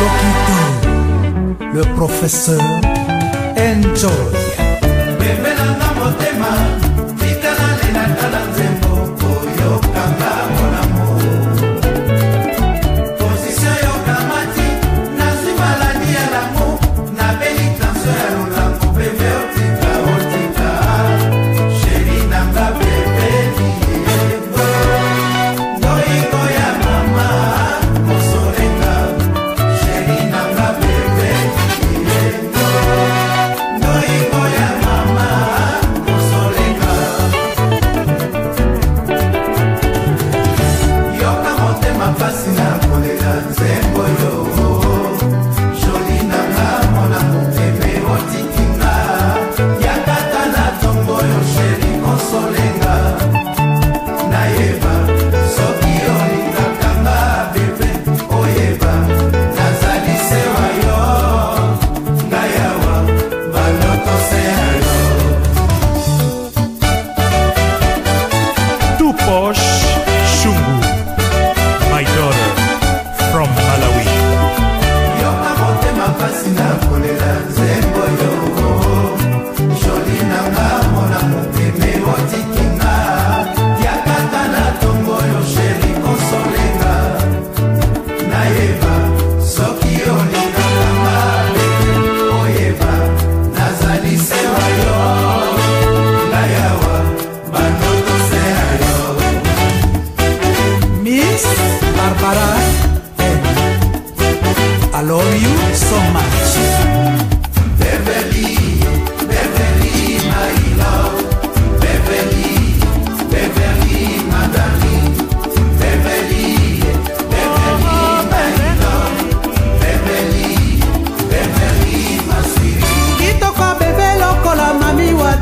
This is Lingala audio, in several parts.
l'hôpital, le professeur Enjoy.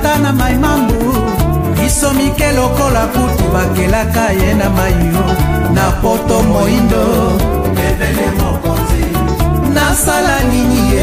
ata na mai mambu biso mike lokola kutu bakelaka ye na mai yo na poto moindo ebele mokonzi nasala nini ye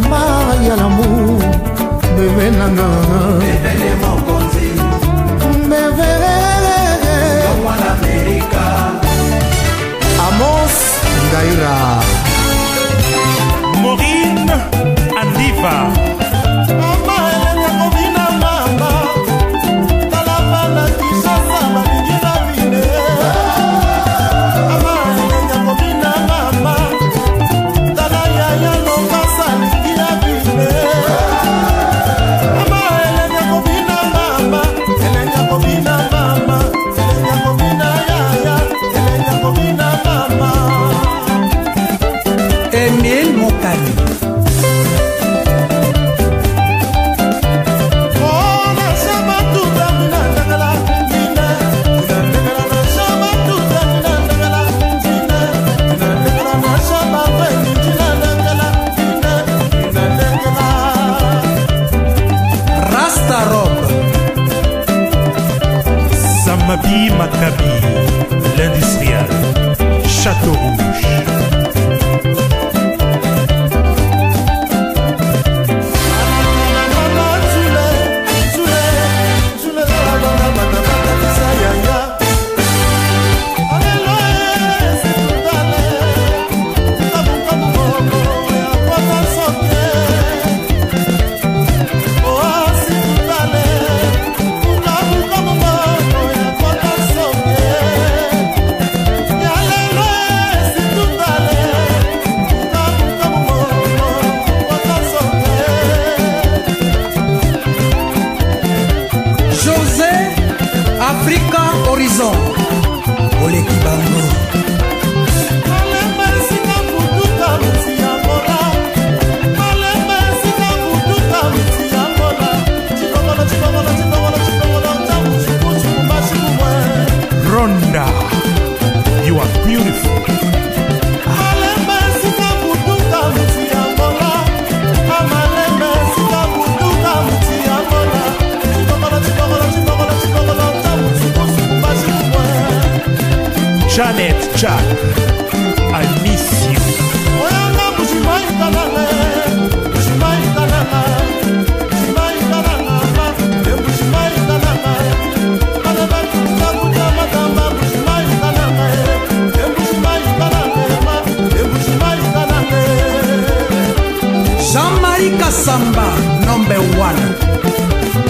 charma ya lamour bebe nanga bebelele amos ngaira de Maccabi samba number one